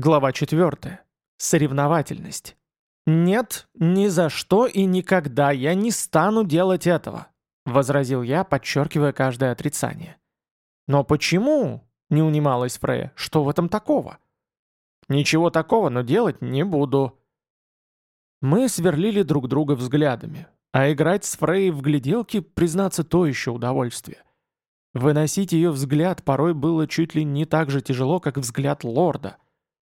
Глава 4. Соревновательность. «Нет, ни за что и никогда я не стану делать этого», — возразил я, подчеркивая каждое отрицание. «Но почему?» — не унималась Фрея. «Что в этом такого?» «Ничего такого, но делать не буду». Мы сверлили друг друга взглядами, а играть с Фрей в гляделки, признаться, то еще удовольствие. Выносить ее взгляд порой было чуть ли не так же тяжело, как взгляд лорда —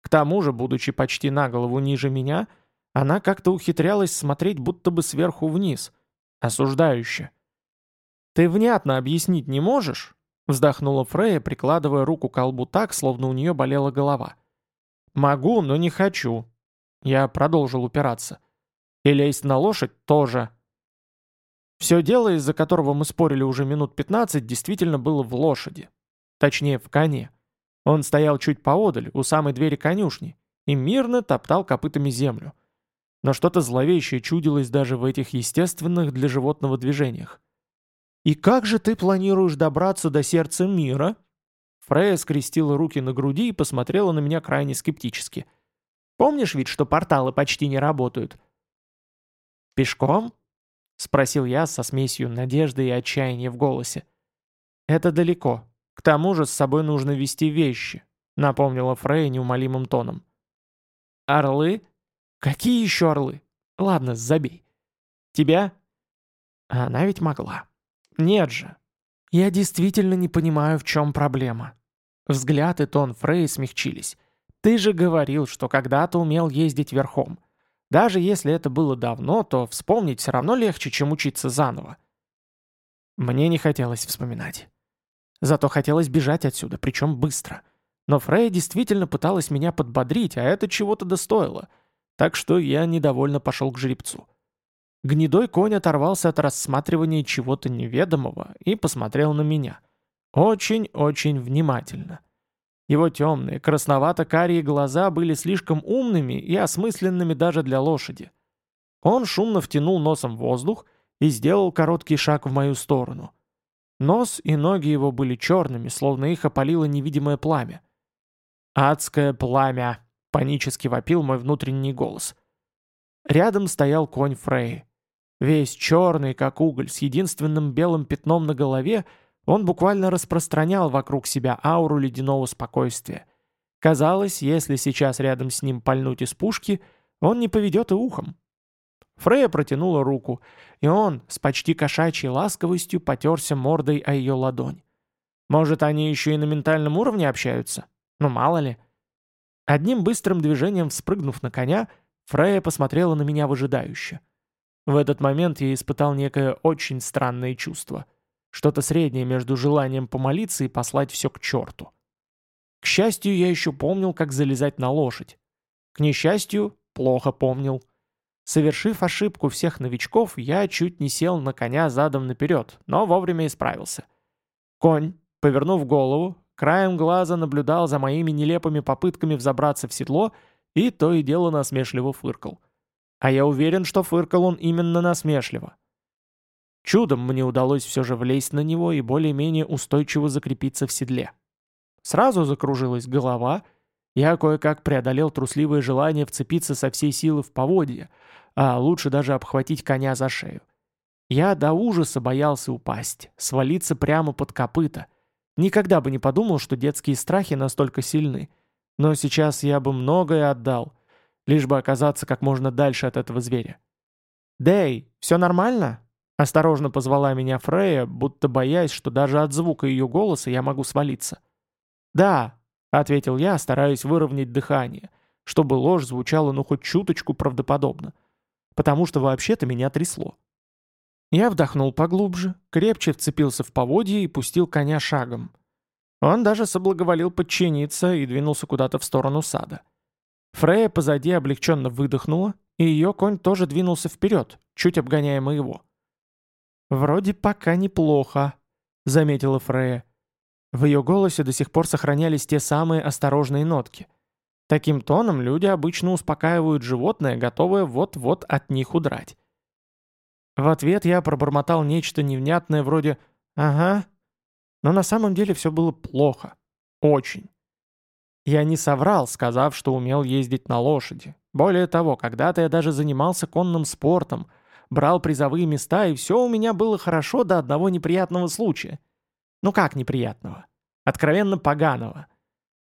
к тому же, будучи почти на голову ниже меня, она как-то ухитрялась смотреть будто бы сверху вниз, осуждающе. «Ты внятно объяснить не можешь?» вздохнула Фрея, прикладывая руку к колбу так, словно у нее болела голова. «Могу, но не хочу». Я продолжил упираться. «И лезть на лошадь тоже». Все дело, из-за которого мы спорили уже минут 15, действительно было в лошади. Точнее, в коне. Он стоял чуть поодаль, у самой двери конюшни, и мирно топтал копытами землю. Но что-то зловещее чудилось даже в этих естественных для животного движениях. «И как же ты планируешь добраться до сердца мира?» Фрея скрестила руки на груди и посмотрела на меня крайне скептически. «Помнишь ведь, что порталы почти не работают?» «Пешком?» — спросил я со смесью надежды и отчаяния в голосе. «Это далеко», к тому же с собой нужно вести вещи», — напомнила Фрей неумолимым тоном. «Орлы? Какие еще орлы? Ладно, забей. Тебя?» Она ведь могла. «Нет же. Я действительно не понимаю, в чем проблема». Взгляд и тон Фрей смягчились. «Ты же говорил, что когда-то умел ездить верхом. Даже если это было давно, то вспомнить все равно легче, чем учиться заново». Мне не хотелось вспоминать. Зато хотелось бежать отсюда, причем быстро. Но Фрея действительно пыталась меня подбодрить, а это чего-то достоило. Так что я недовольно пошел к жеребцу. Гнедой конь оторвался от рассматривания чего-то неведомого и посмотрел на меня. Очень-очень внимательно. Его темные, красновато-карие глаза были слишком умными и осмысленными даже для лошади. Он шумно втянул носом воздух и сделал короткий шаг в мою сторону. Нос и ноги его были черными, словно их опалило невидимое пламя. «Адское пламя!» — панически вопил мой внутренний голос. Рядом стоял конь Фрей. Весь черный, как уголь, с единственным белым пятном на голове, он буквально распространял вокруг себя ауру ледяного спокойствия. Казалось, если сейчас рядом с ним пальнуть из пушки, он не поведет и ухом. Фрея протянула руку, и он с почти кошачьей ласковостью потерся мордой о ее ладонь. Может, они еще и на ментальном уровне общаются? Ну, мало ли. Одним быстрым движением вспрыгнув на коня, Фрея посмотрела на меня выжидающе. В этот момент я испытал некое очень странное чувство. Что-то среднее между желанием помолиться и послать все к черту. К счастью, я еще помнил, как залезать на лошадь. К несчастью, плохо помнил. Совершив ошибку всех новичков, я чуть не сел на коня задом наперед, но вовремя исправился. Конь, повернув голову, краем глаза наблюдал за моими нелепыми попытками взобраться в седло и то и дело насмешливо фыркал. А я уверен, что фыркал он именно насмешливо. Чудом мне удалось все же влезть на него и более-менее устойчиво закрепиться в седле. Сразу закружилась голова, я кое-как преодолел трусливое желание вцепиться со всей силы в поводья — а лучше даже обхватить коня за шею. Я до ужаса боялся упасть, свалиться прямо под копыта. Никогда бы не подумал, что детские страхи настолько сильны. Но сейчас я бы многое отдал, лишь бы оказаться как можно дальше от этого зверя. «Дэй, все нормально?» Осторожно позвала меня Фрея, будто боясь, что даже от звука ее голоса я могу свалиться. «Да», — ответил я, стараясь выровнять дыхание, чтобы ложь звучала ну хоть чуточку правдоподобно потому что вообще-то меня трясло. Я вдохнул поглубже, крепче вцепился в поводье и пустил коня шагом. Он даже соблаговолил подчиниться и двинулся куда-то в сторону сада. Фрея позади облегченно выдохнула, и ее конь тоже двинулся вперед, чуть обгоняя моего. «Вроде пока неплохо», — заметила Фрея. В ее голосе до сих пор сохранялись те самые осторожные нотки — Таким тоном люди обычно успокаивают животное, готовое вот-вот от них удрать. В ответ я пробормотал нечто невнятное вроде «ага», но на самом деле все было плохо. Очень. Я не соврал, сказав, что умел ездить на лошади. Более того, когда-то я даже занимался конным спортом, брал призовые места, и все у меня было хорошо до одного неприятного случая. Ну как неприятного? Откровенно поганого.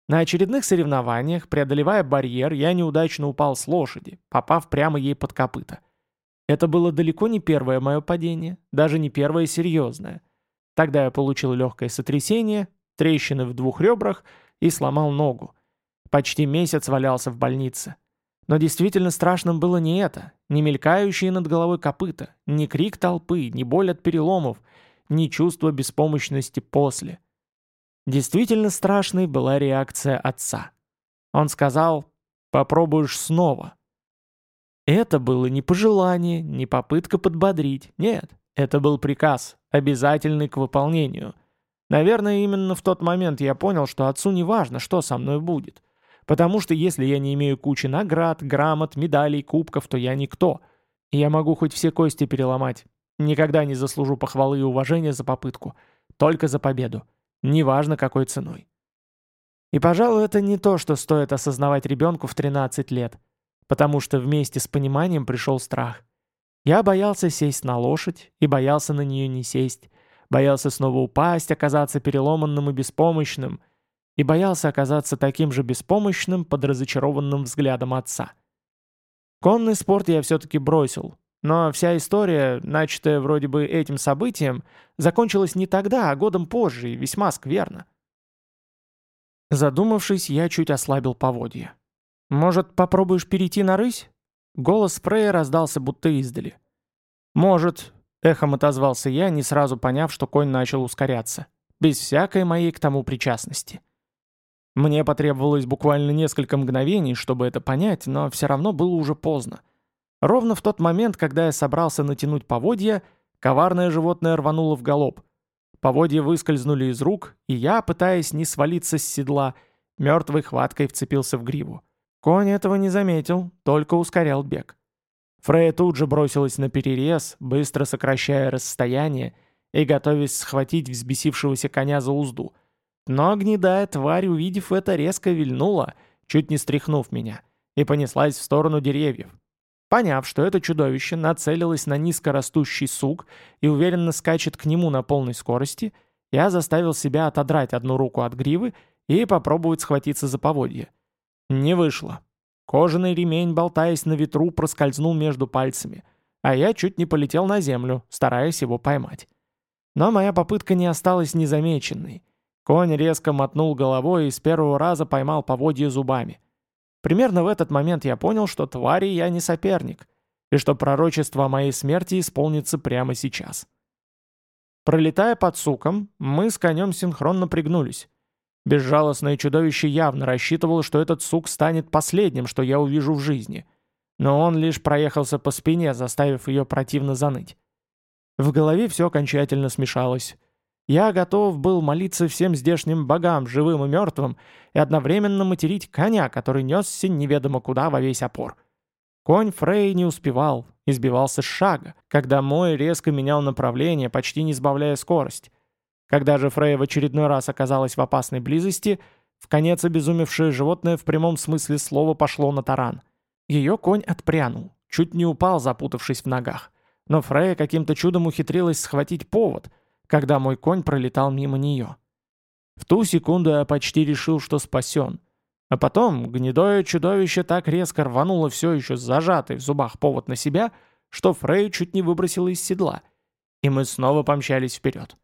На очередных соревнованиях, преодолевая барьер, я неудачно упал с лошади, попав прямо ей под копыта. Это было далеко не первое мое падение, даже не первое серьезное. Тогда я получил легкое сотрясение, трещины в двух ребрах и сломал ногу. Почти месяц валялся в больнице. Но действительно страшным было не это, не мелькающие над головой копыта, не крик толпы, не боль от переломов, не чувство беспомощности после. Действительно страшной была реакция отца. Он сказал «попробуешь снова». Это было не пожелание, не попытка подбодрить, нет, это был приказ, обязательный к выполнению. Наверное, именно в тот момент я понял, что отцу не важно, что со мной будет. Потому что если я не имею кучи наград, грамот, медалей, кубков, то я никто. И я могу хоть все кости переломать. Никогда не заслужу похвалы и уважения за попытку. Только за победу. Неважно, какой ценой. И, пожалуй, это не то, что стоит осознавать ребенку в 13 лет. Потому что вместе с пониманием пришел страх. Я боялся сесть на лошадь и боялся на нее не сесть. Боялся снова упасть, оказаться переломанным и беспомощным. И боялся оказаться таким же беспомощным под разочарованным взглядом отца. Конный спорт я все-таки бросил, но вся история, начатая вроде бы этим событием, закончилась не тогда, а годом позже и весьма скверно. Задумавшись, я чуть ослабил поводья. «Может, попробуешь перейти на рысь?» Голос Фрея раздался будто издали. «Может», — эхом отозвался я, не сразу поняв, что конь начал ускоряться. Без всякой моей к тому причастности. Мне потребовалось буквально несколько мгновений, чтобы это понять, но все равно было уже поздно. Ровно в тот момент, когда я собрался натянуть поводья, коварное животное рвануло в галоп. Поводья выскользнули из рук, и я, пытаясь не свалиться с седла, мертвой хваткой вцепился в гриву. Конь этого не заметил, только ускорял бег. Фрея тут же бросилась на перерез, быстро сокращая расстояние и готовясь схватить взбесившегося коня за узду. Но гнедая тварь, увидев это, резко вильнула, чуть не стряхнув меня, и понеслась в сторону деревьев. Поняв, что это чудовище нацелилось на низкорастущий сук и уверенно скачет к нему на полной скорости, я заставил себя отодрать одну руку от гривы и попробовать схватиться за поводье. Не вышло. Кожаный ремень, болтаясь на ветру, проскользнул между пальцами, а я чуть не полетел на землю, стараясь его поймать. Но моя попытка не осталась незамеченной. Конь резко мотнул головой и с первого раза поймал поводье зубами. Примерно в этот момент я понял, что твари я не соперник, и что пророчество о моей смерти исполнится прямо сейчас. Пролетая под суком, мы с конем синхронно пригнулись. Безжалостное чудовище явно рассчитывало, что этот сук станет последним, что я увижу в жизни. Но он лишь проехался по спине, заставив ее противно заныть. В голове все окончательно смешалось. Я готов был молиться всем здешним богам, живым и мертвым, и одновременно материть коня, который несся неведомо куда во весь опор. Конь Фрей не успевал, избивался с шага, когда мой резко менял направление, почти не сбавляя скорость. Когда же Фрей в очередной раз оказалась в опасной близости, в конец обезумевшее животное в прямом смысле слова пошло на таран. Ее конь отпрянул, чуть не упал, запутавшись в ногах. Но Фрея каким-то чудом ухитрилась схватить повод — когда мой конь пролетал мимо нее. В ту секунду я почти решил, что спасен. А потом гнедое чудовище так резко рвануло все еще зажатый в зубах повод на себя, что Фрей чуть не выбросило из седла, и мы снова помчались вперед.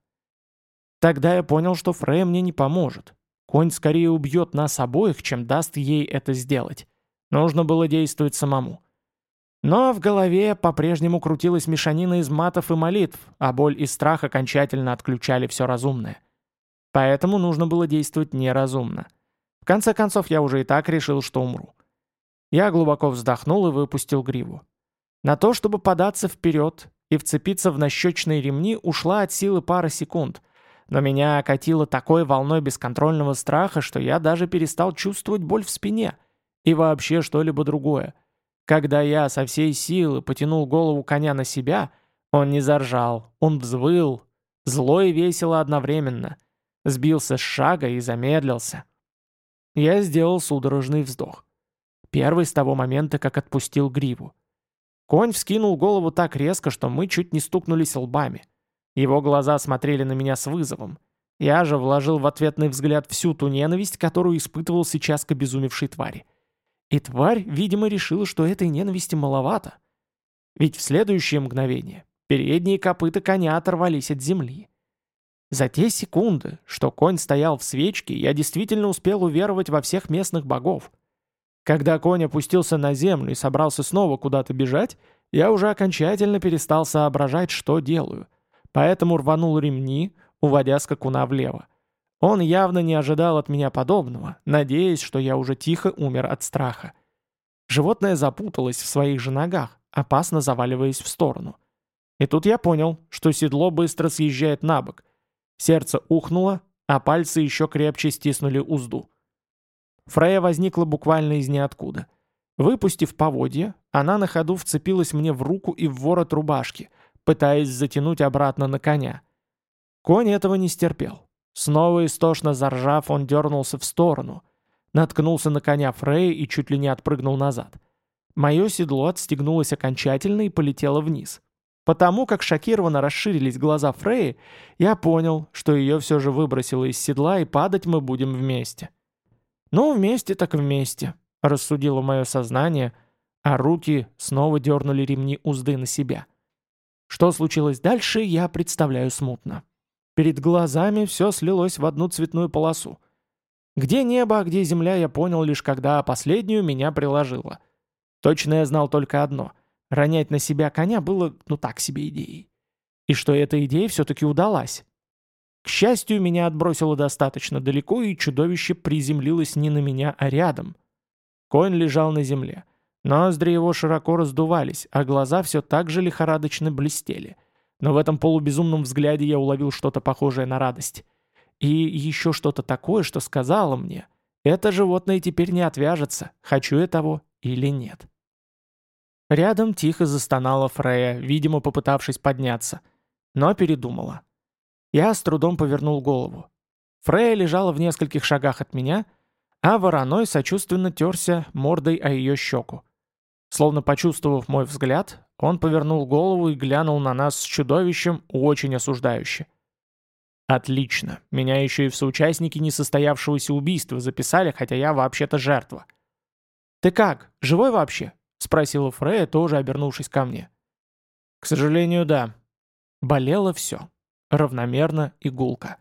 Тогда я понял, что Фрей мне не поможет. Конь скорее убьет нас обоих, чем даст ей это сделать. Нужно было действовать самому. Но в голове по-прежнему крутилась мешанина из матов и молитв, а боль и страх окончательно отключали все разумное. Поэтому нужно было действовать неразумно. В конце концов, я уже и так решил, что умру. Я глубоко вздохнул и выпустил гриву. На то, чтобы податься вперед и вцепиться в нащечные ремни, ушла от силы пара секунд. Но меня окатило такой волной бесконтрольного страха, что я даже перестал чувствовать боль в спине и вообще что-либо другое. Когда я со всей силы потянул голову коня на себя, он не заржал, он взвыл, зло и весело одновременно. Сбился с шага и замедлился. Я сделал судорожный вздох. Первый с того момента, как отпустил гриву. Конь вскинул голову так резко, что мы чуть не стукнулись лбами. Его глаза смотрели на меня с вызовом. Я же вложил в ответный взгляд всю ту ненависть, которую испытывал сейчас к обезумевшей твари. И тварь, видимо, решила, что этой ненависти маловато. Ведь в следующее мгновение передние копыта коня оторвались от земли. За те секунды, что конь стоял в свечке, я действительно успел уверовать во всех местных богов. Когда конь опустился на землю и собрался снова куда-то бежать, я уже окончательно перестал соображать, что делаю. Поэтому рванул ремни, уводя скакуна влево. Он явно не ожидал от меня подобного, надеясь, что я уже тихо умер от страха. Животное запуталось в своих же ногах, опасно заваливаясь в сторону. И тут я понял, что седло быстро съезжает на бок, Сердце ухнуло, а пальцы еще крепче стиснули узду. Фрея возникла буквально из ниоткуда. Выпустив поводья, она на ходу вцепилась мне в руку и в ворот рубашки, пытаясь затянуть обратно на коня. Конь этого не стерпел. Снова истошно заржав, он дернулся в сторону. Наткнулся на коня Фрея и чуть ли не отпрыгнул назад. Мое седло отстегнулось окончательно и полетело вниз. Потому как шокированно расширились глаза Фреи, я понял, что ее все же выбросило из седла и падать мы будем вместе. «Ну, вместе так вместе», — рассудило мое сознание, а руки снова дернули ремни узды на себя. Что случилось дальше, я представляю смутно. Перед глазами все слилось в одну цветную полосу. Где небо, а где земля, я понял лишь когда последнюю меня приложило. Точно я знал только одно — Ронять на себя коня было, ну так себе идеей. И что эта идея все-таки удалась. К счастью, меня отбросило достаточно далеко, и чудовище приземлилось не на меня, а рядом. Конь лежал на земле. Ноздри его широко раздувались, а глаза все так же лихорадочно блестели. Но в этом полубезумном взгляде я уловил что-то похожее на радость. И еще что-то такое, что сказала мне, это животное теперь не отвяжется, хочу я того или нет. Рядом тихо застонала Фрея, видимо, попытавшись подняться. Но передумала. Я с трудом повернул голову. Фрея лежала в нескольких шагах от меня, а вороной сочувственно терся мордой о ее щеку. Словно почувствовав мой взгляд, он повернул голову и глянул на нас с чудовищем очень осуждающе. «Отлично. Меня еще и в соучастники несостоявшегося убийства записали, хотя я вообще-то жертва». «Ты как? Живой вообще?» — спросила Фрея, тоже обернувшись ко мне. «К сожалению, да. Болело все. Равномерно и гулко.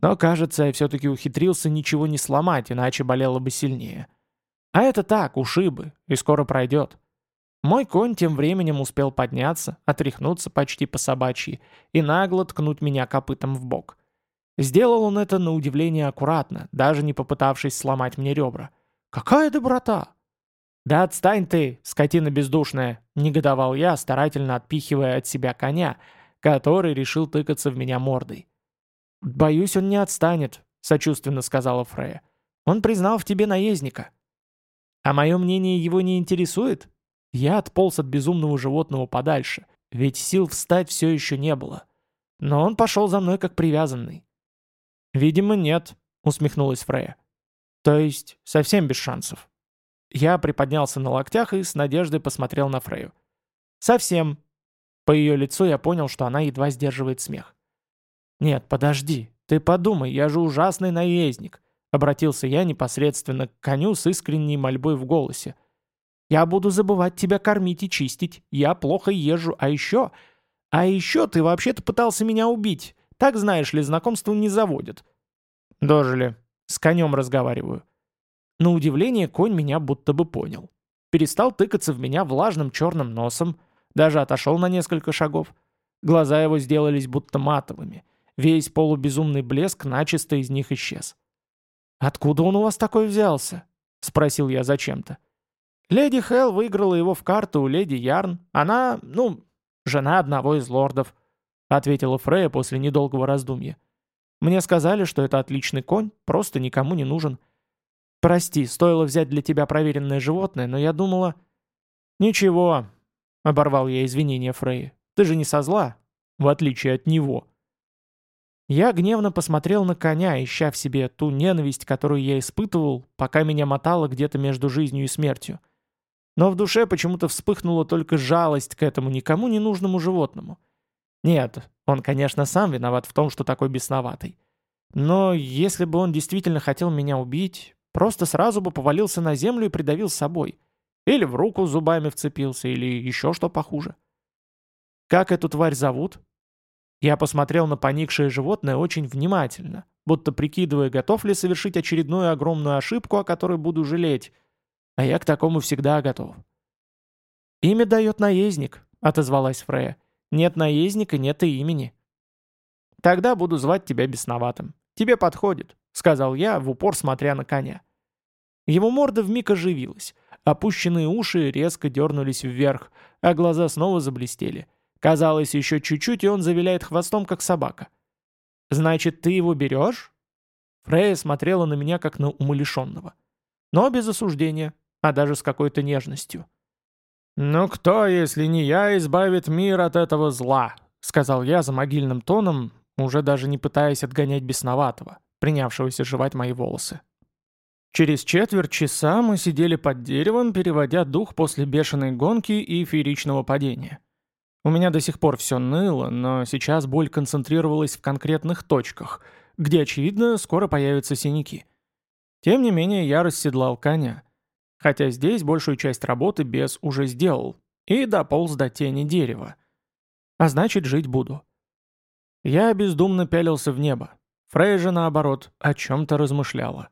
Но, кажется, я все-таки ухитрился ничего не сломать, иначе болело бы сильнее. А это так, ушибы, и скоро пройдет». Мой конь тем временем успел подняться, отряхнуться почти по собачьи и нагло ткнуть меня копытом в бок. Сделал он это на удивление аккуратно, даже не попытавшись сломать мне ребра. «Какая доброта!» «Да отстань ты, скотина бездушная!» — негодовал я, старательно отпихивая от себя коня, который решил тыкаться в меня мордой. «Боюсь, он не отстанет», — сочувственно сказала Фрея. «Он признал в тебе наездника». «А мое мнение его не интересует?» Я отполз от безумного животного подальше, ведь сил встать все еще не было. Но он пошел за мной как привязанный. «Видимо, нет», — усмехнулась Фрея. «То есть совсем без шансов?» Я приподнялся на локтях и с надеждой посмотрел на Фрею. «Совсем». По ее лицу я понял, что она едва сдерживает смех. «Нет, подожди, ты подумай, я же ужасный наездник», обратился я непосредственно к коню с искренней мольбой в голосе. «Я буду забывать тебя кормить и чистить, я плохо езжу, а еще... А еще ты вообще-то пытался меня убить, так знаешь ли, знакомство не заводит». «Дожили, с конем разговариваю». На удивление конь меня будто бы понял. Перестал тыкаться в меня влажным черным носом, даже отошел на несколько шагов. Глаза его сделались будто матовыми. Весь полубезумный блеск начисто из них исчез. «Откуда он у вас такой взялся?» — спросил я зачем-то. «Леди Хелл выиграла его в карту у леди Ярн. Она, ну, жена одного из лордов», — ответила Фрея после недолгого раздумья. «Мне сказали, что это отличный конь, просто никому не нужен. «Прости, стоило взять для тебя проверенное животное, но я думала...» «Ничего», — оборвал я извинения Фрей. «Ты же не со зла, в отличие от него». Я гневно посмотрел на коня, ища в себе ту ненависть, которую я испытывал, пока меня мотало где-то между жизнью и смертью. Но в душе почему-то вспыхнула только жалость к этому никому не нужному животному. Нет, он, конечно, сам виноват в том, что такой бесноватый. Но если бы он действительно хотел меня убить, просто сразу бы повалился на землю и придавил с собой. Или в руку зубами вцепился, или еще что похуже. Как эту тварь зовут? Я посмотрел на поникшее животное очень внимательно, будто прикидывая, готов ли совершить очередную огромную ошибку, о которой буду жалеть. А я к такому всегда готов. «Имя дает наездник», — отозвалась Фрея. «Нет наездника, нет и имени». «Тогда буду звать тебя бесноватым. Тебе подходит», — сказал я, в упор смотря на коня. Его морда вмиг оживилась. Опущенные уши резко дернулись вверх, а глаза снова заблестели. Казалось, еще чуть-чуть, и он завиляет хвостом, как собака. «Значит, ты его берешь?» Фрея смотрела на меня, как на умалишенного. Но без осуждения, а даже с какой-то нежностью. «Ну кто, если не я, избавит мир от этого зла?» сказал я за могильным тоном, уже даже не пытаясь отгонять бесноватого, принявшегося жевать мои волосы. Через четверть часа мы сидели под деревом, переводя дух после бешеной гонки и фееричного падения. У меня до сих пор все ныло, но сейчас боль концентрировалась в конкретных точках, где, очевидно, скоро появятся синяки. Тем не менее, я расседлал коня. Хотя здесь большую часть работы бес уже сделал и дополз до тени дерева. А значит, жить буду. Я бездумно пялился в небо. Фрей же, наоборот, о чем-то размышляла.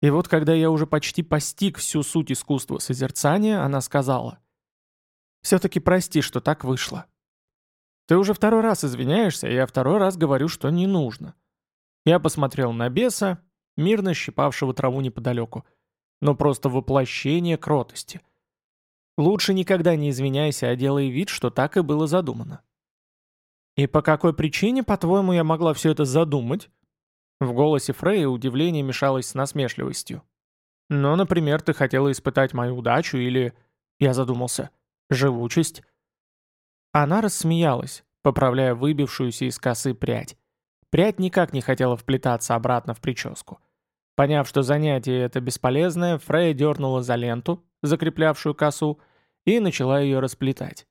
И вот когда я уже почти постиг всю суть искусства созерцания, она сказала — все-таки прости, что так вышло. Ты уже второй раз извиняешься, и я второй раз говорю, что не нужно. Я посмотрел на беса, мирно щипавшего траву неподалеку. Но просто воплощение кротости. Лучше никогда не извиняйся, а делай вид, что так и было задумано. «И по какой причине, по-твоему, я могла все это задумать?» В голосе Фрея удивление мешалось с насмешливостью. «Ну, например, ты хотела испытать мою удачу или...» Я задумался. Живучесть. Она рассмеялась, поправляя выбившуюся из косы прядь. Прядь никак не хотела вплетаться обратно в прическу. Поняв, что занятие это бесполезное, Фрея дернула за ленту, закреплявшую косу, и начала ее расплетать.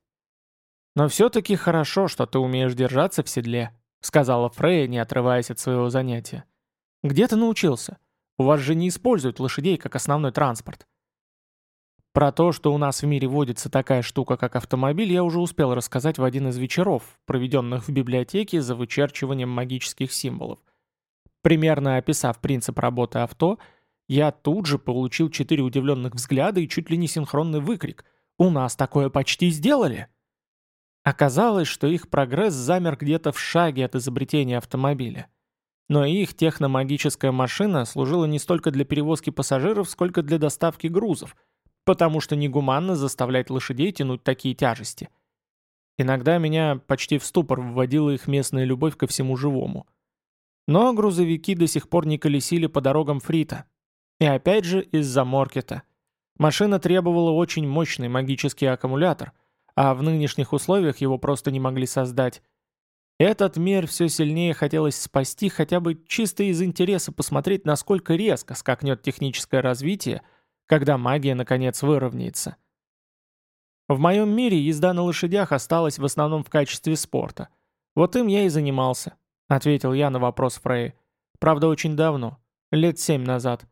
«Но все-таки хорошо, что ты умеешь держаться в седле», сказала Фрея, не отрываясь от своего занятия. «Где ты научился? У вас же не используют лошадей как основной транспорт». Про то, что у нас в мире водится такая штука, как автомобиль, я уже успел рассказать в один из вечеров, проведенных в библиотеке за вычерчиванием магических символов. Примерно описав принцип работы авто, я тут же получил четыре удивленных взгляда и чуть ли не синхронный выкрик «У нас такое почти сделали!» Оказалось, что их прогресс замер где-то в шаге от изобретения автомобиля. Но их техномагическая машина служила не столько для перевозки пассажиров, сколько для доставки грузов – потому что негуманно заставлять лошадей тянуть такие тяжести. Иногда меня почти в ступор вводила их местная любовь ко всему живому. Но грузовики до сих пор не колесили по дорогам Фрита. И опять же из-за Моркета. Машина требовала очень мощный магический аккумулятор, а в нынешних условиях его просто не могли создать. Этот мир все сильнее хотелось спасти хотя бы чисто из интереса посмотреть, насколько резко скакнет техническое развитие – когда магия наконец выровняется. В моем мире езда на лошадях осталась в основном в качестве спорта. Вот им я и занимался, ответил я на вопрос Фрей. Правда, очень давно, лет семь назад.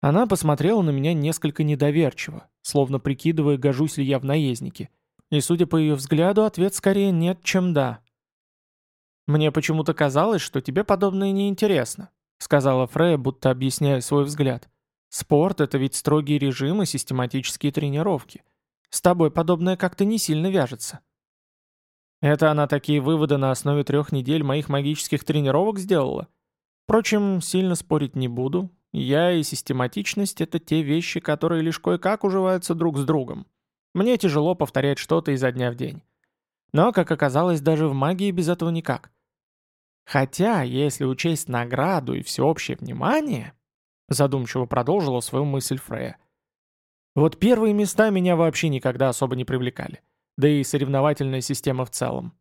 Она посмотрела на меня несколько недоверчиво, словно прикидывая, гожусь ли я в наезднике. И, судя по ее взгляду, ответ скорее нет, чем да. «Мне почему-то казалось, что тебе подобное неинтересно», сказала Фрея, будто объясняя свой взгляд. Спорт — это ведь строгий режим и систематические тренировки. С тобой подобное как-то не сильно вяжется. Это она такие выводы на основе трех недель моих магических тренировок сделала? Впрочем, сильно спорить не буду. Я и систематичность — это те вещи, которые лишь кое-как уживаются друг с другом. Мне тяжело повторять что-то изо дня в день. Но, как оказалось, даже в магии без этого никак. Хотя, если учесть награду и всеобщее внимание, Задумчиво продолжила свою мысль Фрея. Вот первые места меня вообще никогда особо не привлекали. Да и соревновательная система в целом.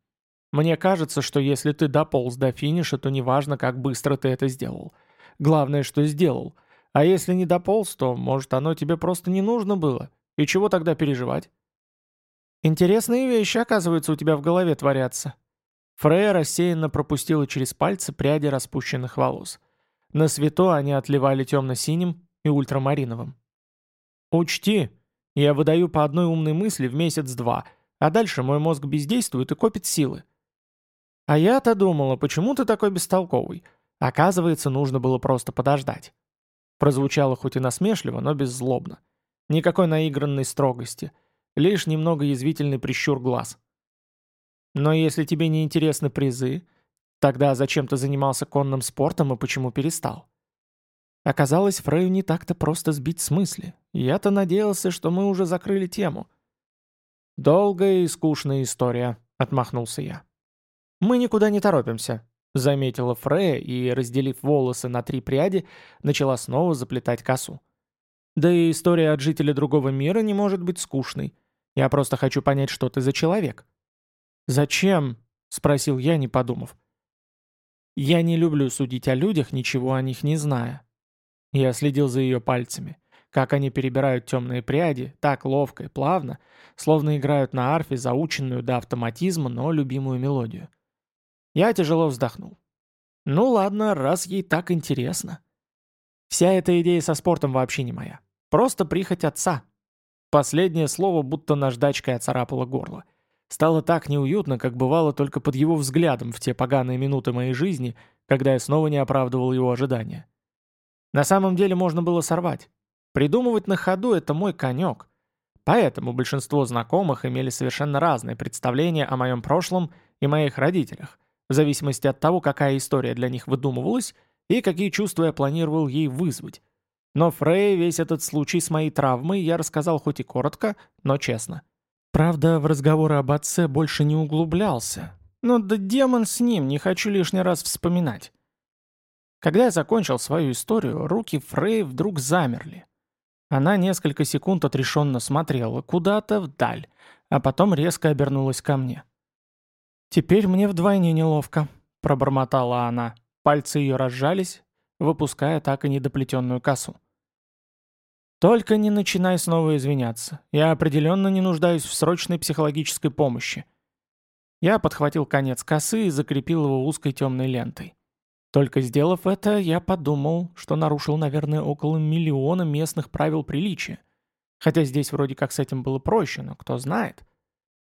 Мне кажется, что если ты дополз до финиша, то неважно, как быстро ты это сделал. Главное, что сделал. А если не дополз, то, может, оно тебе просто не нужно было. И чего тогда переживать? Интересные вещи, оказывается, у тебя в голове творятся. Фрея рассеянно пропустила через пальцы пряди распущенных волос. На свету они отливали темно-синим и ультрамариновым. «Учти, я выдаю по одной умной мысли в месяц-два, а дальше мой мозг бездействует и копит силы. А я-то думала, почему ты такой бестолковый? Оказывается, нужно было просто подождать. Прозвучало хоть и насмешливо, но беззлобно. Никакой наигранной строгости. Лишь немного язвительный прищур глаз. Но если тебе не интересны призы, тогда зачем ты занимался конным спортом и почему перестал? Оказалось, Фрею не так-то просто сбить с мысли. Я-то надеялся, что мы уже закрыли тему. «Долгая и скучная история», — отмахнулся я. «Мы никуда не торопимся», — заметила Фрея и, разделив волосы на три пряди, начала снова заплетать косу. «Да и история от жителя другого мира не может быть скучной. Я просто хочу понять, что ты за человек». «Зачем?» — спросил я, не подумав. «Я не люблю судить о людях, ничего о них не зная». Я следил за ее пальцами. Как они перебирают темные пряди, так ловко и плавно, словно играют на арфе заученную до автоматизма, но любимую мелодию. Я тяжело вздохнул. Ну ладно, раз ей так интересно. Вся эта идея со спортом вообще не моя. Просто прихоть отца. Последнее слово будто наждачкой оцарапало горло. Стало так неуютно, как бывало только под его взглядом в те поганые минуты моей жизни, когда я снова не оправдывал его ожидания. На самом деле можно было сорвать. Придумывать на ходу – это мой конек. Поэтому большинство знакомых имели совершенно разные представления о моем прошлом и моих родителях, в зависимости от того, какая история для них выдумывалась и какие чувства я планировал ей вызвать. Но Фрей весь этот случай с моей травмой я рассказал хоть и коротко, но честно. Правда, в разговоры об отце больше не углублялся. Но да демон с ним, не хочу лишний раз вспоминать. Когда я закончил свою историю, руки Фрей вдруг замерли. Она несколько секунд отрешенно смотрела куда-то вдаль, а потом резко обернулась ко мне. «Теперь мне вдвойне неловко», — пробормотала она. Пальцы ее разжались, выпуская так и недоплетенную косу. «Только не начинай снова извиняться. Я определенно не нуждаюсь в срочной психологической помощи». Я подхватил конец косы и закрепил его узкой темной лентой. Только сделав это, я подумал, что нарушил, наверное, около миллиона местных правил приличия. Хотя здесь вроде как с этим было проще, но кто знает.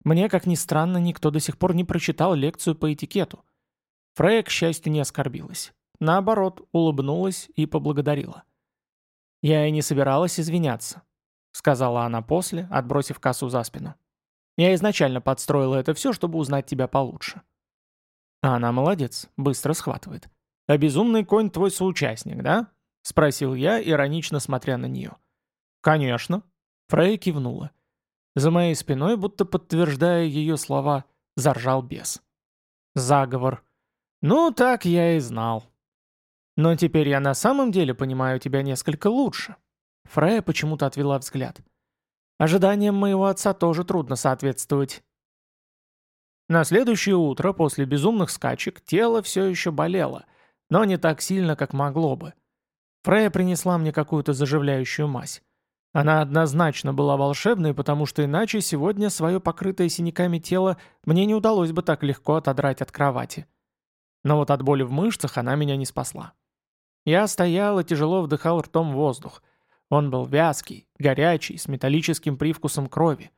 Мне, как ни странно, никто до сих пор не прочитал лекцию по этикету. Фрея, к счастью, не оскорбилась. Наоборот, улыбнулась и поблагодарила. «Я и не собиралась извиняться», — сказала она после, отбросив кассу за спину. «Я изначально подстроила это все, чтобы узнать тебя получше». А она молодец, быстро схватывает. «А безумный конь твой соучастник, да?» — спросил я, иронично смотря на нее. «Конечно». Фрей кивнула. За моей спиной, будто подтверждая ее слова, заржал бес. «Заговор. Ну, так я и знал. Но теперь я на самом деле понимаю тебя несколько лучше». Фрея почему-то отвела взгляд. «Ожиданиям моего отца тоже трудно соответствовать». На следующее утро после безумных скачек тело все еще болело, но не так сильно, как могло бы. Фрея принесла мне какую-то заживляющую мазь. Она однозначно была волшебной, потому что иначе сегодня свое покрытое синяками тело мне не удалось бы так легко отодрать от кровати. Но вот от боли в мышцах она меня не спасла. Я стоял и тяжело вдыхал ртом воздух. Он был вязкий, горячий, с металлическим привкусом крови.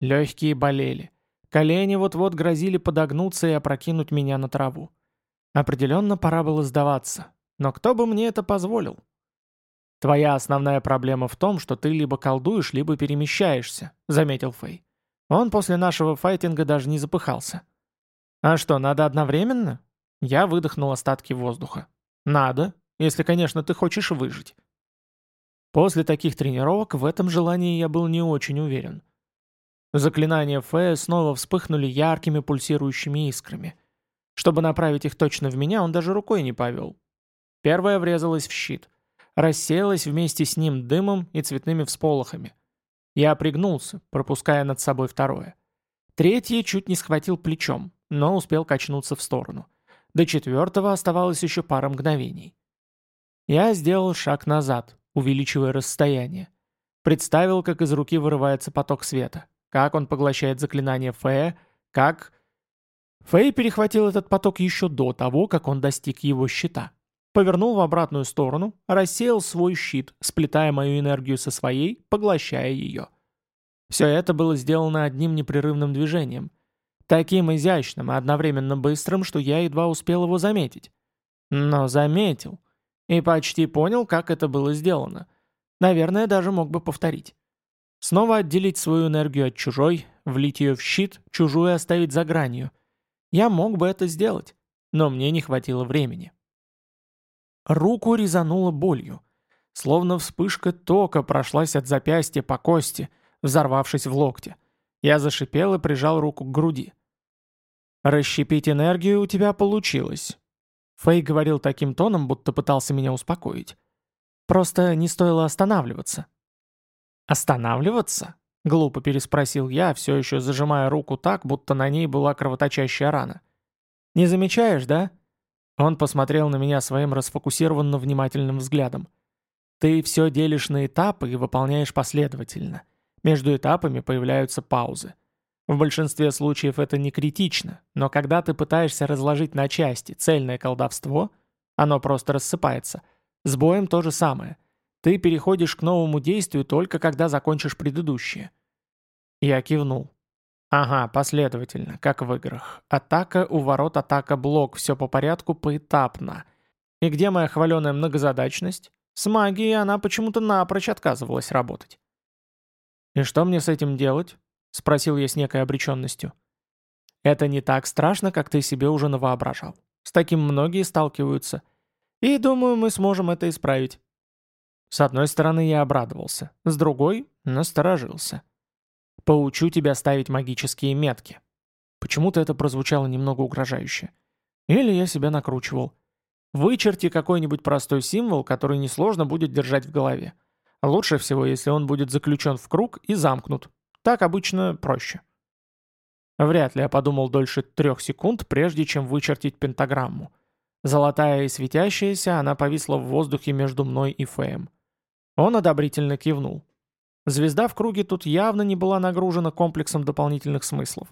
Легкие болели. Колени вот-вот грозили подогнуться и опрокинуть меня на траву. Определенно пора было сдаваться. Но кто бы мне это позволил? «Твоя основная проблема в том, что ты либо колдуешь, либо перемещаешься», — заметил Фэй. Он после нашего файтинга даже не запыхался. «А что, надо одновременно?» Я выдохнул остатки воздуха. «Надо, если, конечно, ты хочешь выжить». После таких тренировок в этом желании я был не очень уверен. Заклинания Фэя снова вспыхнули яркими пульсирующими искрами — чтобы направить их точно в меня, он даже рукой не повел. Первая врезалась в щит. Рассеялась вместе с ним дымом и цветными всполохами. Я пригнулся, пропуская над собой второе. Третье чуть не схватил плечом. но успел качнуться в сторону. До четвертого оставалось еще пара мгновений. Я сделал шаг назад, увеличивая расстояние. Представил, как из руки вырывается поток света, как он поглощает заклинание Фея, как... Фэй перехватил этот поток еще до того, как он достиг его щита. Повернул в обратную сторону, рассеял свой щит, сплетая мою энергию со своей, поглощая ее. Все это было сделано одним непрерывным движением. Таким изящным и одновременно быстрым, что я едва успел его заметить. Но заметил. И почти понял, как это было сделано. Наверное, даже мог бы повторить. Снова отделить свою энергию от чужой, влить ее в щит, чужую оставить за гранью. Я мог бы это сделать, но мне не хватило времени. Руку резануло болью. Словно вспышка тока прошлась от запястья по кости, взорвавшись в локте. Я зашипел и прижал руку к груди. «Расщепить энергию у тебя получилось». Фэй говорил таким тоном, будто пытался меня успокоить. Просто не стоило останавливаться. «Останавливаться?» — глупо переспросил я, все еще зажимая руку так, будто на ней была кровоточащая рана. «Не замечаешь, да?» Он посмотрел на меня своим расфокусированно внимательным взглядом. «Ты все делишь на этапы и выполняешь последовательно. Между этапами появляются паузы. В большинстве случаев это не критично, но когда ты пытаешься разложить на части цельное колдовство, оно просто рассыпается — с боем то же самое. Ты переходишь к новому действию только когда закончишь предыдущее. Я кивнул. Ага, последовательно, как в играх. Атака, у ворот, атака, блок, все по порядку, поэтапно. И где моя хваленая многозадачность? С магией она почему-то напрочь отказывалась работать. «И что мне с этим делать?» — спросил я с некой обреченностью. «Это не так страшно, как ты себе уже навоображал. С таким многие сталкиваются. И думаю, мы сможем это исправить. С одной стороны, я обрадовался, с другой — насторожился. Поучу тебя ставить магические метки. Почему-то это прозвучало немного угрожающе. Или я себя накручивал. Вычерти какой-нибудь простой символ, который несложно будет держать в голове. Лучше всего, если он будет заключен в круг и замкнут. Так обычно проще. Вряд ли я подумал дольше трех секунд, прежде чем вычертить пентаграмму. Золотая и светящаяся, она повисла в воздухе между мной и Фэем. Он одобрительно кивнул. Звезда в круге тут явно не была нагружена комплексом дополнительных смыслов.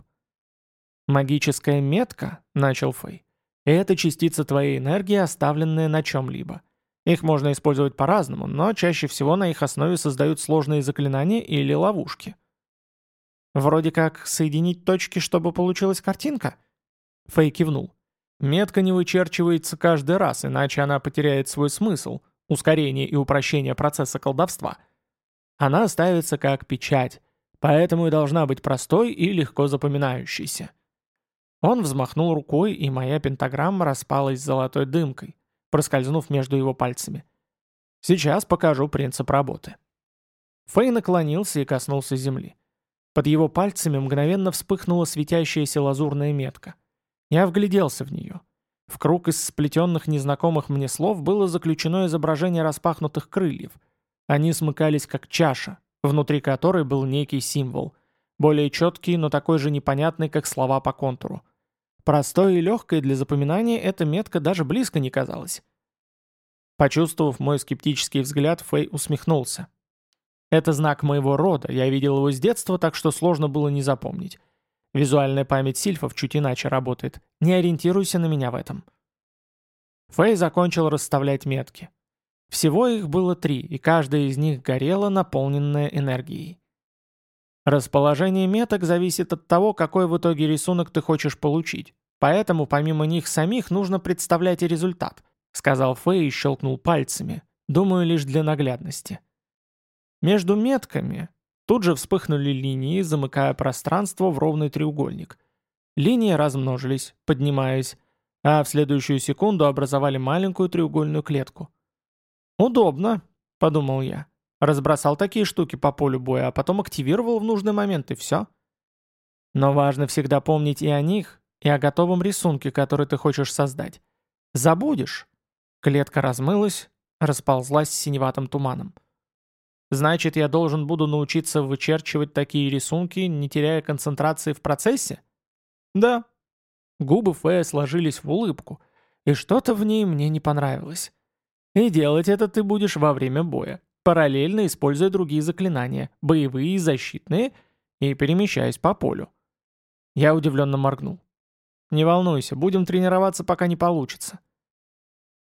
«Магическая метка», — начал Фэй, — «это частица твоей энергии, оставленная на чем-либо. Их можно использовать по-разному, но чаще всего на их основе создают сложные заклинания или ловушки». «Вроде как соединить точки, чтобы получилась картинка?» Фэй кивнул. Метка не вычерчивается каждый раз, иначе она потеряет свой смысл, ускорение и упрощение процесса колдовства. Она ставится как печать, поэтому и должна быть простой и легко запоминающейся. Он взмахнул рукой, и моя пентаграмма распалась золотой дымкой, проскользнув между его пальцами. Сейчас покажу принцип работы. Фэй наклонился и коснулся земли. Под его пальцами мгновенно вспыхнула светящаяся лазурная метка — я вгляделся в нее. В круг из сплетенных незнакомых мне слов было заключено изображение распахнутых крыльев. Они смыкались как чаша, внутри которой был некий символ. Более четкий, но такой же непонятный, как слова по контуру. Простой и легкой для запоминания эта метка даже близко не казалась. Почувствовав мой скептический взгляд, Фэй усмехнулся. «Это знак моего рода, я видел его с детства, так что сложно было не запомнить. Визуальная память сильфов чуть иначе работает. Не ориентируйся на меня в этом. Фэй закончил расставлять метки. Всего их было три, и каждая из них горела, наполненная энергией. Расположение меток зависит от того, какой в итоге рисунок ты хочешь получить. Поэтому помимо них самих нужно представлять и результат, сказал Фэй и щелкнул пальцами, думаю, лишь для наглядности. Между метками Тут же вспыхнули линии, замыкая пространство в ровный треугольник. Линии размножились, поднимаясь, а в следующую секунду образовали маленькую треугольную клетку. «Удобно», — подумал я. Разбросал такие штуки по полю боя, а потом активировал в нужный момент, и все. Но важно всегда помнить и о них, и о готовом рисунке, который ты хочешь создать. Забудешь. Клетка размылась, расползлась синеватым туманом. Значит, я должен буду научиться вычерчивать такие рисунки, не теряя концентрации в процессе? Да. Губы Фея сложились в улыбку, и что-то в ней мне не понравилось. И делать это ты будешь во время боя, параллельно используя другие заклинания, боевые и защитные, и перемещаясь по полю. Я удивленно моргнул. «Не волнуйся, будем тренироваться, пока не получится».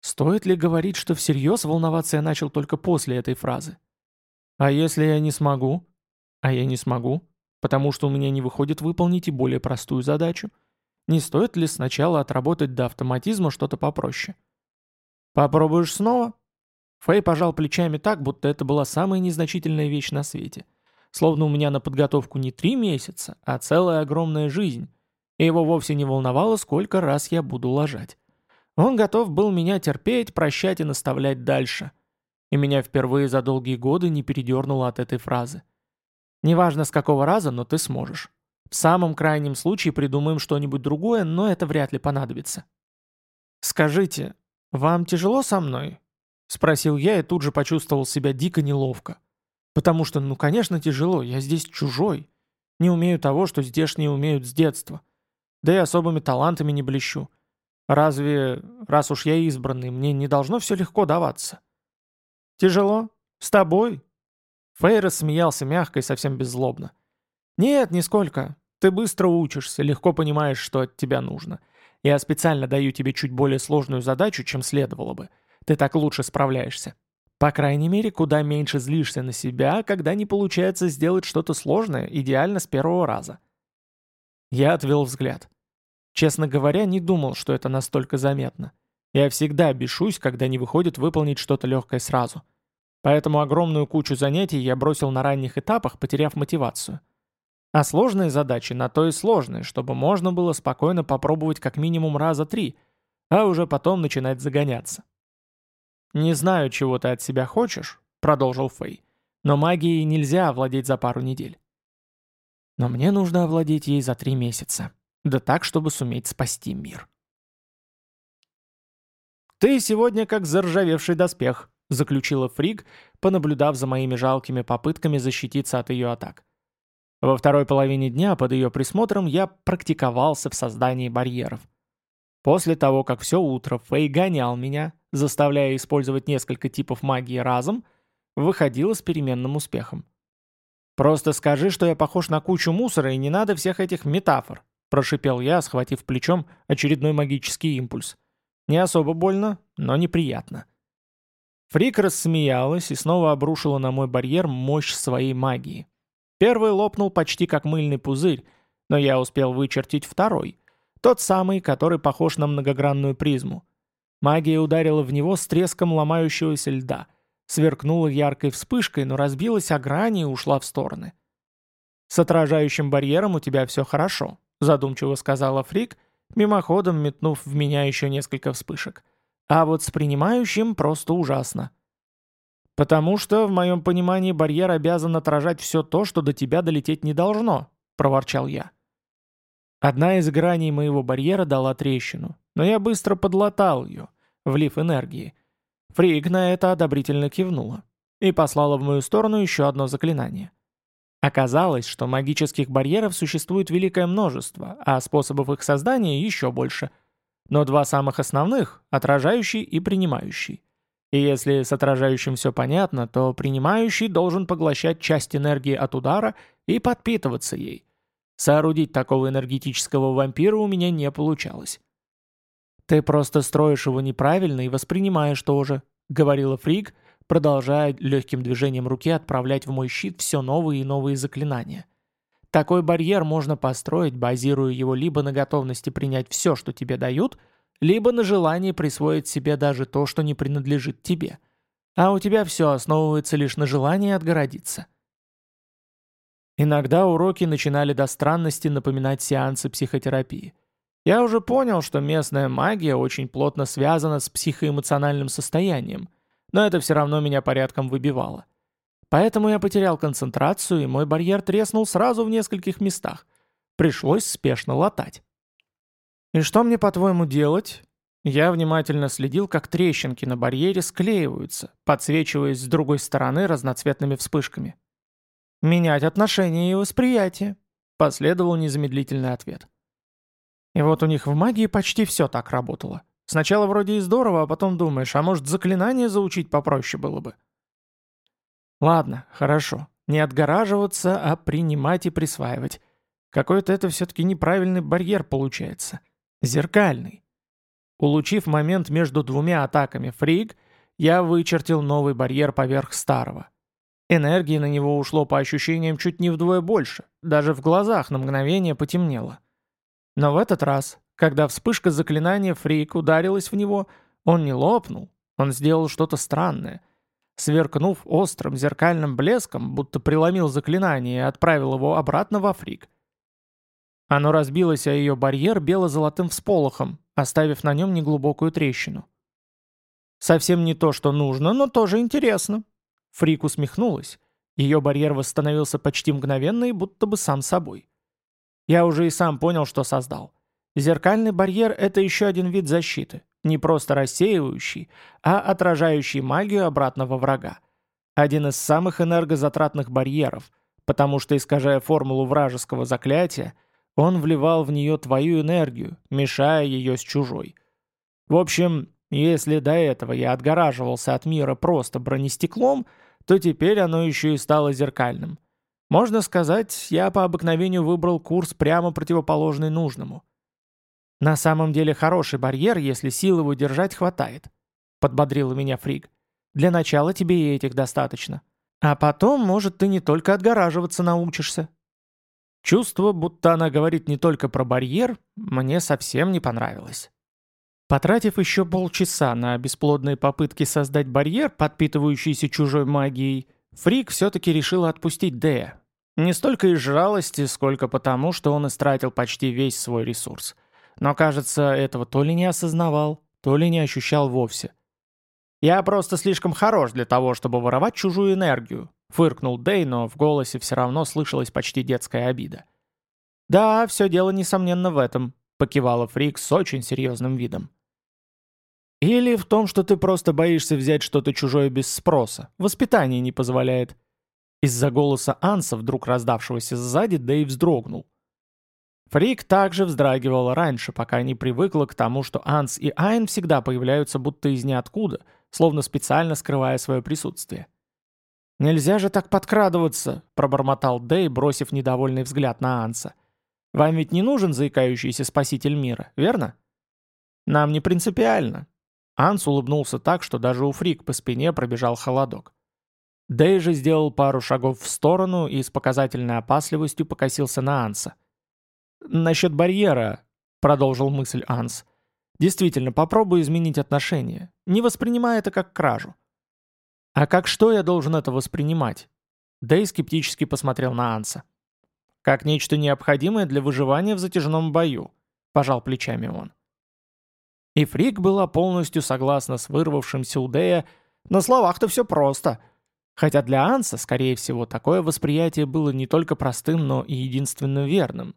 Стоит ли говорить, что всерьез волноваться я начал только после этой фразы? А если я не смогу? А я не смогу, потому что у меня не выходит выполнить и более простую задачу. Не стоит ли сначала отработать до автоматизма что-то попроще? Попробуешь снова? Фэй пожал плечами так, будто это была самая незначительная вещь на свете. Словно у меня на подготовку не три месяца, а целая огромная жизнь. И его вовсе не волновало, сколько раз я буду ложать. Он готов был меня терпеть, прощать и наставлять дальше. И меня впервые за долгие годы не передернуло от этой фразы. Неважно с какого раза, но ты сможешь. В самом крайнем случае придумаем что-нибудь другое, но это вряд ли понадобится. «Скажите, вам тяжело со мной?» Спросил я и тут же почувствовал себя дико неловко. Потому что, ну конечно, тяжело, я здесь чужой. Не умею того, что здешние умеют с детства. Да и особыми талантами не блещу. Разве, раз уж я избранный, мне не должно все легко даваться? Тяжело? С тобой? Фэй рассмеялся мягко и совсем беззлобно. Нет, нисколько. Ты быстро учишься, легко понимаешь, что от тебя нужно. Я специально даю тебе чуть более сложную задачу, чем следовало бы. Ты так лучше справляешься. По крайней мере, куда меньше злишься на себя, когда не получается сделать что-то сложное, идеально с первого раза. Я отвел взгляд. Честно говоря, не думал, что это настолько заметно. Я всегда бешусь, когда не выходит выполнить что-то легкое сразу. Поэтому огромную кучу занятий я бросил на ранних этапах, потеряв мотивацию. А сложные задачи на то и сложные, чтобы можно было спокойно попробовать как минимум раза три, а уже потом начинать загоняться. «Не знаю, чего ты от себя хочешь», — продолжил Фэй, «но магией нельзя овладеть за пару недель. Но мне нужно овладеть ей за три месяца. Да так, чтобы суметь спасти мир. «Ты сегодня как заржавевший доспех», — заключила Фриг, понаблюдав за моими жалкими попытками защититься от ее атак. Во второй половине дня под ее присмотром я практиковался в создании барьеров. После того, как все утро Фэй гонял меня, заставляя использовать несколько типов магии разом, выходила с переменным успехом. «Просто скажи, что я похож на кучу мусора и не надо всех этих метафор», прошипел я, схватив плечом очередной магический импульс. Не особо больно, но неприятно. Фрик рассмеялась и снова обрушила на мой барьер мощь своей магии. Первый лопнул почти как мыльный пузырь, но я успел вычертить второй. Тот самый, который похож на многогранную призму. Магия ударила в него с треском ломающегося льда. Сверкнула яркой вспышкой, но разбилась о грани и ушла в стороны. «С отражающим барьером у тебя все хорошо», задумчиво сказала Фрик, мимоходом метнув в меня еще несколько вспышек. А вот с принимающим просто ужасно. «Потому что, в моем понимании, барьер обязан отражать все то, что до тебя долететь не должно», — проворчал я. Одна из граней моего барьера дала трещину, но я быстро подлатал ее, влив энергии. Фрик на это одобрительно кивнула и послала в мою сторону еще одно заклинание — Оказалось, что магических барьеров существует великое множество, а способов их создания еще больше. Но два самых основных – отражающий и принимающий. И если с отражающим все понятно, то принимающий должен поглощать часть энергии от удара и подпитываться ей. Соорудить такого энергетического вампира у меня не получалось. «Ты просто строишь его неправильно и воспринимаешь тоже», — говорила Фриг, продолжая легким движением руки отправлять в мой щит все новые и новые заклинания. Такой барьер можно построить, базируя его либо на готовности принять все, что тебе дают, либо на желании присвоить себе даже то, что не принадлежит тебе. А у тебя все основывается лишь на желании отгородиться. Иногда уроки начинали до странности напоминать сеансы психотерапии. Я уже понял, что местная магия очень плотно связана с психоэмоциональным состоянием – но это все равно меня порядком выбивало. Поэтому я потерял концентрацию, и мой барьер треснул сразу в нескольких местах. Пришлось спешно латать. «И что мне, по-твоему, делать?» Я внимательно следил, как трещинки на барьере склеиваются, подсвечиваясь с другой стороны разноцветными вспышками. «Менять отношение и восприятие», — последовал незамедлительный ответ. И вот у них в магии почти все так работало. Сначала вроде и здорово, а потом думаешь, а может заклинание заучить попроще было бы? Ладно, хорошо. Не отгораживаться, а принимать и присваивать. Какой-то это все-таки неправильный барьер получается. Зеркальный. Улучив момент между двумя атаками фриг, я вычертил новый барьер поверх старого. Энергии на него ушло по ощущениям чуть не вдвое больше, даже в глазах на мгновение потемнело. Но в этот раз, когда вспышка заклинания фрик ударилась в него, он не лопнул, он сделал что-то странное. Сверкнув острым зеркальным блеском, будто преломил заклинание и отправил его обратно во фрик. Оно разбилось о ее барьер бело-золотым всполохом, оставив на нем неглубокую трещину. Совсем не то, что нужно, но тоже интересно. Фрик усмехнулась. Ее барьер восстановился почти мгновенно и будто бы сам собой. Я уже и сам понял, что создал. Зеркальный барьер — это еще один вид защиты, не просто рассеивающий, а отражающий магию обратного врага. Один из самых энергозатратных барьеров, потому что, искажая формулу вражеского заклятия, он вливал в нее твою энергию, мешая ее с чужой. В общем, если до этого я отгораживался от мира просто бронестеклом, то теперь оно еще и стало зеркальным. Можно сказать, я по обыкновению выбрал курс прямо противоположный нужному. На самом деле хороший барьер, если сил его держать хватает. Подбодрила меня Фриг. Для начала тебе и этих достаточно. А потом, может, ты не только отгораживаться научишься. Чувство, будто она говорит не только про барьер, мне совсем не понравилось. Потратив еще полчаса на бесплодные попытки создать барьер, подпитывающийся чужой магией, Фрик все-таки решил отпустить Дея. Не столько из жалости, сколько потому, что он истратил почти весь свой ресурс. Но, кажется, этого то ли не осознавал, то ли не ощущал вовсе. «Я просто слишком хорош для того, чтобы воровать чужую энергию», фыркнул Дэй, но в голосе все равно слышалась почти детская обида. «Да, все дело, несомненно, в этом», — покивала Фрик с очень серьезным видом. «Или в том, что ты просто боишься взять что-то чужое без спроса. Воспитание не позволяет. Из-за голоса Анса, вдруг раздавшегося сзади, Дэйв вздрогнул. Фрик также вздрагивала раньше, пока не привыкла к тому, что Анс и Айн всегда появляются будто из ниоткуда, словно специально скрывая свое присутствие. «Нельзя же так подкрадываться», — пробормотал Дэй, бросив недовольный взгляд на Анса. «Вам ведь не нужен заикающийся спаситель мира, верно?» «Нам не принципиально». Анс улыбнулся так, что даже у Фрик по спине пробежал холодок. Дэй же сделал пару шагов в сторону и с показательной опасливостью покосился на Анса. «Насчет барьера», — продолжил мысль Анс. «Действительно, попробуй изменить отношение. Не воспринимай это как кражу». «А как что я должен это воспринимать?» Дэй скептически посмотрел на Анса. «Как нечто необходимое для выживания в затяжном бою», — пожал плечами он. И Фрик была полностью согласна с вырвавшимся у Дэя «На словах-то все просто», — Хотя для Анса, скорее всего, такое восприятие было не только простым, но и единственно верным.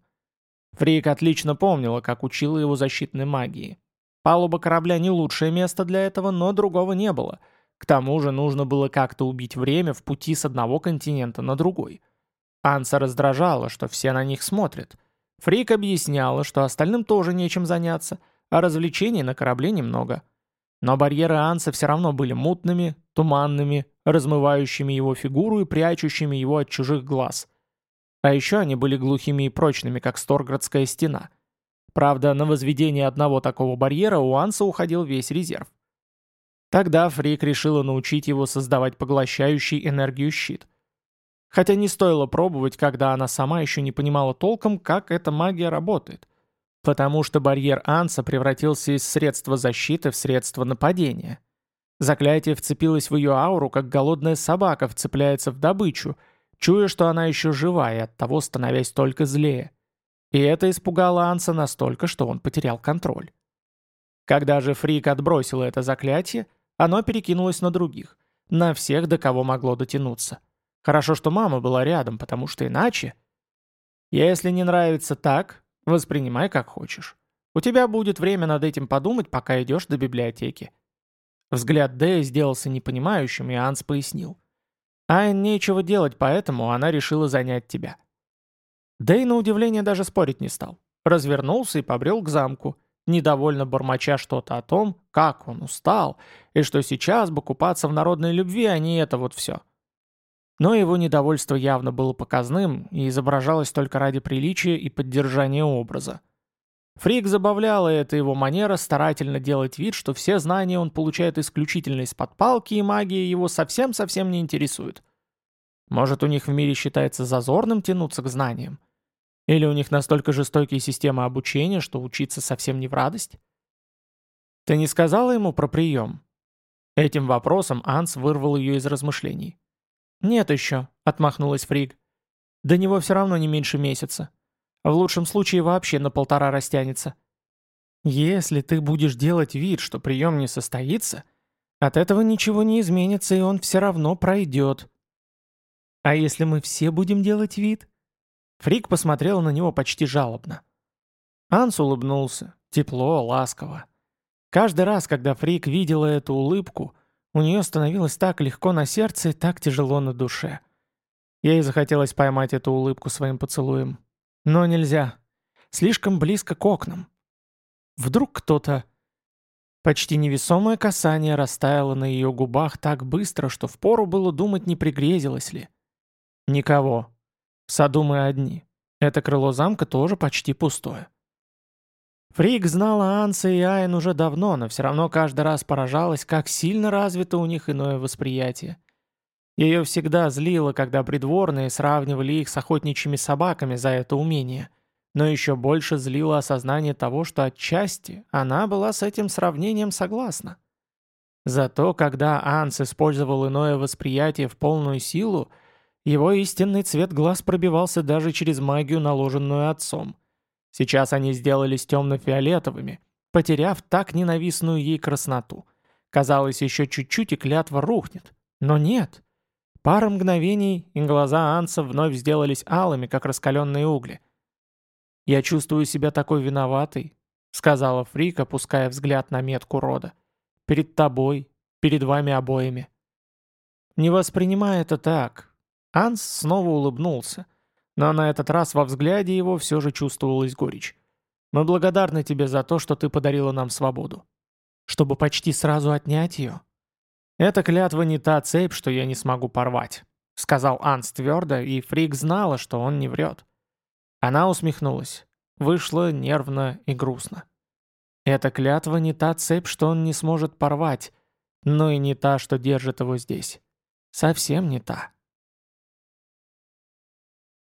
Фрик отлично помнила, как учила его защитной магии. Палуба корабля не лучшее место для этого, но другого не было. К тому же нужно было как-то убить время в пути с одного континента на другой. Анса раздражала, что все на них смотрят. Фрик объясняла, что остальным тоже нечем заняться, а развлечений на корабле немного. Но барьеры Анса все равно были мутными, туманными, размывающими его фигуру и прячущими его от чужих глаз. А еще они были глухими и прочными, как Сторградская стена. Правда, на возведение одного такого барьера у Анса уходил весь резерв. Тогда Фрик решила научить его создавать поглощающий энергию щит. Хотя не стоило пробовать, когда она сама еще не понимала толком, как эта магия работает. Потому что барьер Анса превратился из средства защиты в средство нападения. Заклятие вцепилось в ее ауру, как голодная собака вцепляется в добычу, чуя, что она еще жива и оттого становясь только злее. И это испугало Анса настолько, что он потерял контроль. Когда же Фрик отбросила это заклятие, оно перекинулось на других, на всех, до кого могло дотянуться. Хорошо, что мама была рядом, потому что иначе... Если не нравится так, воспринимай как хочешь. У тебя будет время над этим подумать, пока идешь до библиотеки. Взгляд Дэя сделался непонимающим, и Анс пояснил. «Айн нечего делать, поэтому она решила занять тебя». Дэй на удивление даже спорить не стал. развернулся и побрел к замку, недовольно бормоча что-то о том, как он устал, и что сейчас бы купаться в народной любви, а не это вот все. Но его недовольство явно было показным и изображалось только ради приличия и поддержания образа. Фрик забавляла эта его манера старательно делать вид, что все знания он получает исключительно из-под палки, и магия его совсем-совсем не интересует. Может, у них в мире считается зазорным тянуться к знаниям? Или у них настолько жестокие системы обучения, что учиться совсем не в радость? Ты не сказала ему про прием? Этим вопросом Анс вырвал ее из размышлений. «Нет еще», — отмахнулась Фриг. «До него все равно не меньше месяца. В лучшем случае вообще на полтора растянется. Если ты будешь делать вид, что прием не состоится, от этого ничего не изменится, и он все равно пройдет. А если мы все будем делать вид? Фрик посмотрел на него почти жалобно. Анс улыбнулся, тепло, ласково. Каждый раз, когда Фрик видела эту улыбку, у нее становилось так легко на сердце и так тяжело на душе. Ей захотелось поймать эту улыбку своим поцелуем. Но нельзя. Слишком близко к окнам. Вдруг кто-то... Почти невесомое касание растаяло на ее губах так быстро, что впору было думать, не пригрезилось ли. Никого. В саду мы одни. Это крыло замка тоже почти пустое. Фрик знала Анса и Айн уже давно, но все равно каждый раз поражалась, как сильно развито у них иное восприятие. Ее всегда злило, когда придворные сравнивали их с охотничьими собаками за это умение. Но еще больше злило осознание того, что отчасти она была с этим сравнением согласна. Зато когда Анс использовал иное восприятие в полную силу, его истинный цвет глаз пробивался даже через магию, наложенную отцом. Сейчас они сделались темно-фиолетовыми, потеряв так ненавистную ей красноту. Казалось, еще чуть-чуть и клятва рухнет. Но нет. Пара мгновений, и глаза Анса вновь сделались алыми, как раскаленные угли. «Я чувствую себя такой виноватой», — сказала Фрик, опуская взгляд на метку рода. «Перед тобой, перед вами обоими». «Не воспринимай это так». Анс снова улыбнулся, но на этот раз во взгляде его все же чувствовалась горечь. «Мы благодарны тебе за то, что ты подарила нам свободу. Чтобы почти сразу отнять ее, «Эта клятва не та цепь, что я не смогу порвать», — сказал Анс твердо, и Фрик знала, что он не врет. Она усмехнулась. Вышло нервно и грустно. «Эта клятва не та цепь, что он не сможет порвать, но и не та, что держит его здесь. Совсем не та».